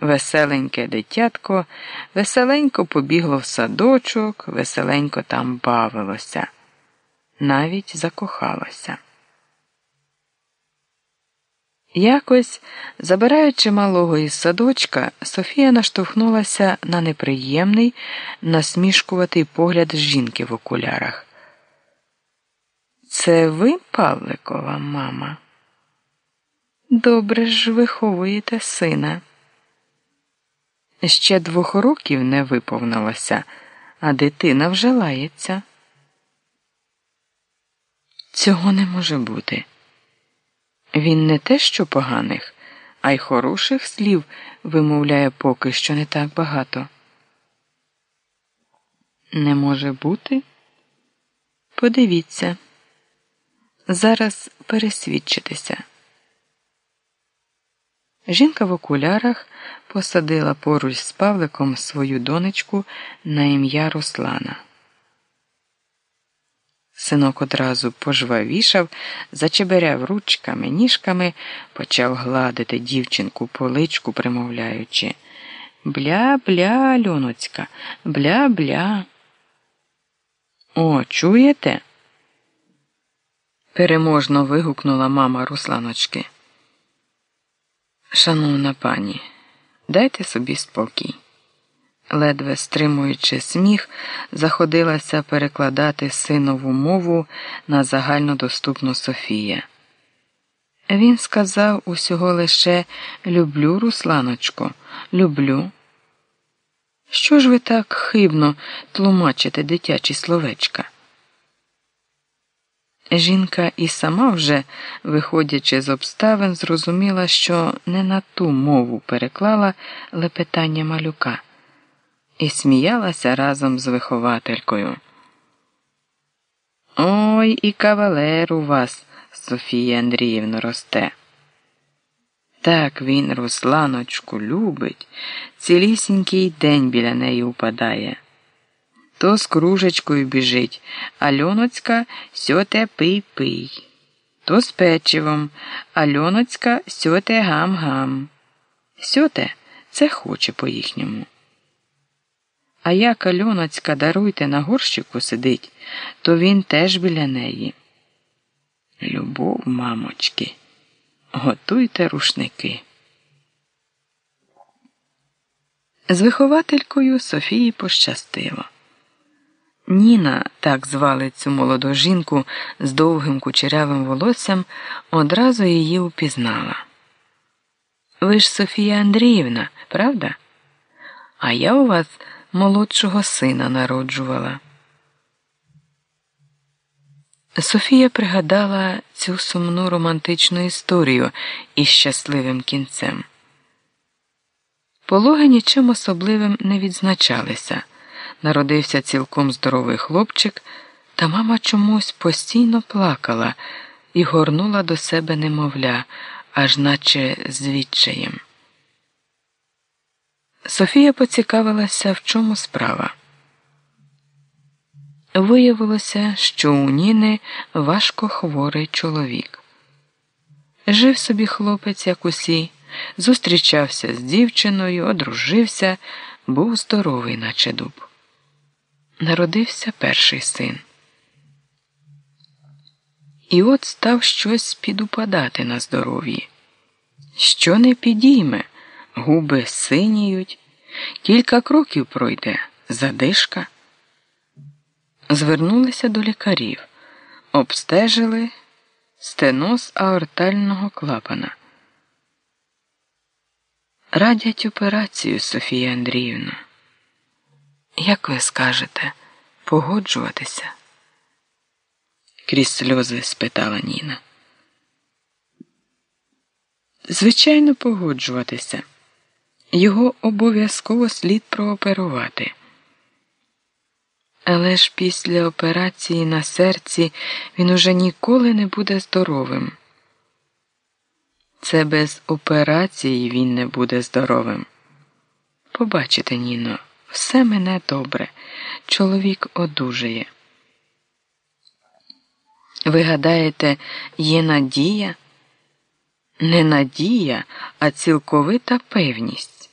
Веселеньке дитятко, веселенько побігло в садочок, веселенько там бавилося, навіть закохалося. Якось, забираючи малого із садочка, Софія наштовхнулася на неприємний, насмішкуватий погляд жінки в окулярах. Це ви, Павликова, мама? Добре ж виховуєте сина. Ще двох років не виповнилося, а дитина вже лається. Цього не може бути. Він не те, що поганих, а й хороших слів вимовляє поки що не так багато. Не може бути? Подивіться. Зараз пересвідчитися. Жінка в окулярах посадила поруч з Павликом свою донечку на ім'я Руслана. Синок одразу пожвавішав, зачеберяв ручками, ніжками, почав гладити дівчинку по личку, примовляючи Бля-бля, Льоноцька, бля-бля. О, чуєте? переможно вигукнула мама Русланочки. Шановна пані, дайте собі спокій ледве стримуючи сміх, заходилася перекладати синову мову на загальнодоступну Софія. Він сказав усього лише люблю, Русланочко, люблю. Що ж ви так хибно тлумачите дитячі словечка? Жінка і сама вже, виходячи з обставин, зрозуміла, що не на ту мову переклала лепетання малюка і сміялася разом з вихователькою. Ой і кавалер у вас, Софія Андріївна, росте. Так він Русланочку любить, цілісінький день біля неї упадає. То з кружечкою біжить, Альоноцька сьоте пий пий. То з печивом, Альоноцька сьоте гам-гам. Сьоте це хоче по їхньому. А як Альоночка, даруйте на горщику сидить, то він теж біля неї. Любов, мамочки, готуйте рушники. З вихователькою Софії пощастило. Ніна, так звали цю молоду жінку з довгим кучерявим волоссям, одразу її упізнала. Ви ж Софія Андріївна, правда? А я у вас молодшого сина народжувала. Софія пригадала цю сумну романтичну історію із щасливим кінцем. Пологи нічим особливим не відзначалися. Народився цілком здоровий хлопчик, та мама чомусь постійно плакала і горнула до себе немовля, аж наче з відчаєм. Софія поцікавилася, в чому справа. Виявилося, що у Ніни важко хворий чоловік. Жив собі хлопець, як усі, зустрічався з дівчиною, одружився, був здоровий, наче дуб. Народився перший син. І от став щось підупадати на здоров'ї. Що не підійме? губи синіють, кілька кроків пройде задишка. Звернулися до лікарів, обстежили стеноз аортального клапана. Радять операцію, Софія Андріївна. Як ви скажете, погоджуватися? Крізь сльози спитала Ніна. Звичайно, погоджуватися. Його обов'язково слід прооперувати. Але ж після операції на серці він уже ніколи не буде здоровим. Це без операції він не буде здоровим. Побачите, Ніно, все мене добре. Чоловік одужає. Ви гадаєте, є надія? Не надія, а цілковита певність.